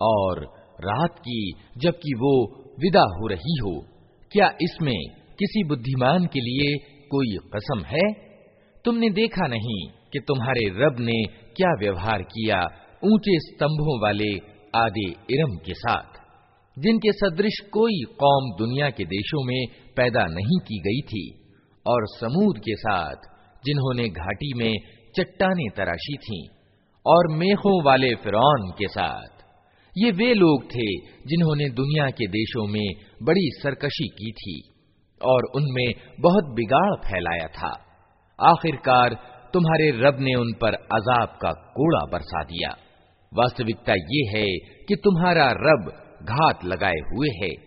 और रात की, जबकि वो विदा हो रही हो। क्या इसमें किसी बुद्धिमान के लिए कोई कसम है? तुमने देखा नहीं कि तुम्हारे रब ने क्या व्यवहार किया ऊँचे स्तंभों वाले आदि इरम के साथ, जिनके सदृश कोई कौम दुनिया के देशों में पैदा नहीं की गई थी, और समूद के साथ, जिन्होंने घाटी में चट्टाने तराशी थीं, और मेखों वाले फिरौन के साथ। ये वे लोग थे जिन्होंने दुनिया के देशों में बड़ी सरकशी की थी और उनमें बहुत बिगाड़ फैलाया था। आखिरकार तुम्हारे रब ने उन पर अजाब का कोड़ा बरसा दिया। वास्तविकता ये है कि तुम्हारा रब घात लगाए हुए है।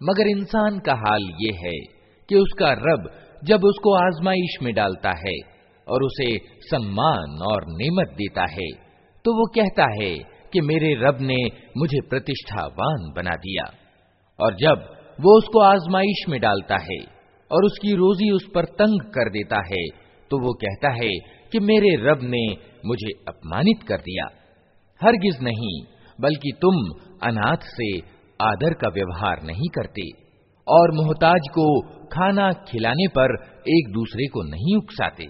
मगर इंसान का हाल ये है कि उसका रब जब उसको आजमाइश में डालता है और उसे सम्मान और नेमत देता है तो वो कहता है कि मेरे रब ने मुझे प्रतिष्ठावान बना दिया। और जब वो उसको आजमाइश में डालता है और उसकी रोजी उस पर तंग कर देता है तो वो कहता है कि मेरे रब ने मुझे अपमानित कर दिया। हरगिज नहीं, बल्कि तुम अनाथ से आदर का व्यवहार नहीं करते और मोहताज को खाना खिलाने पर एक दूसरे को नहीं उकसाते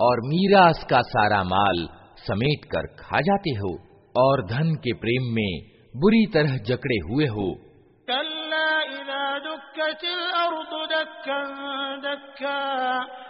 और मीरास का सारा माल समेट कर खा जाते हो और धन के प्रेम में बुरी तरह जकड़े हुए हो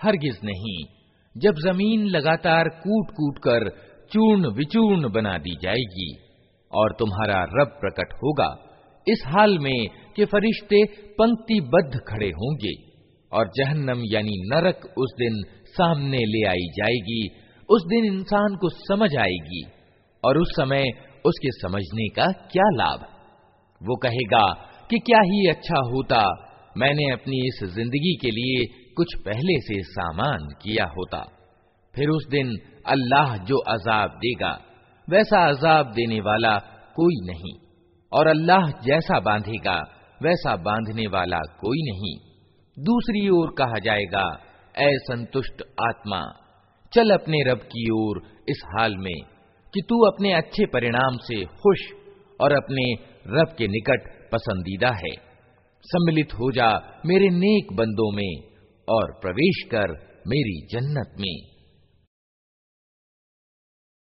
हरगिज नहीं जब जमीन लगातार कूट कूट कर चूर्ण विचूर्ण बना दी जाएगी और तुम्हारा रब प्रकट होगा इस हाल में कि फरिश्ते पंक्तिबद्ध खड़े होंगे और जहन्नम यानी नरक उस दिन सामने ले आई जाएगी उस दिन इंसान को समझ आएगी और उस समय उसके समझने का क्या लाभ? वो कहेगा कि क्या ही अच्छा होता, मैंने अपनी इस ज़िंदगी के लिए कुछ पहले से सामान किया होता। फिर उस दिन अल्लाह जो अजाब देगा, वैसा अजाब देने वाला कोई नहीं, और अल्लाह जैसा बांधेगा, वैसा बांधने वाला कोई नहीं। दूसरी ओर कहा जाएगा, ऐ संतुष्ट आत्मा, चल अपने रब की ओर इस हाल में कि तू अपने अच्छे परिणाम से खुश और अपने रब के निकट पसंदीदा है। सम्मिलित हो जा मेरे नेक बंदों में और प्रवेश कर मेरी जन्नत में।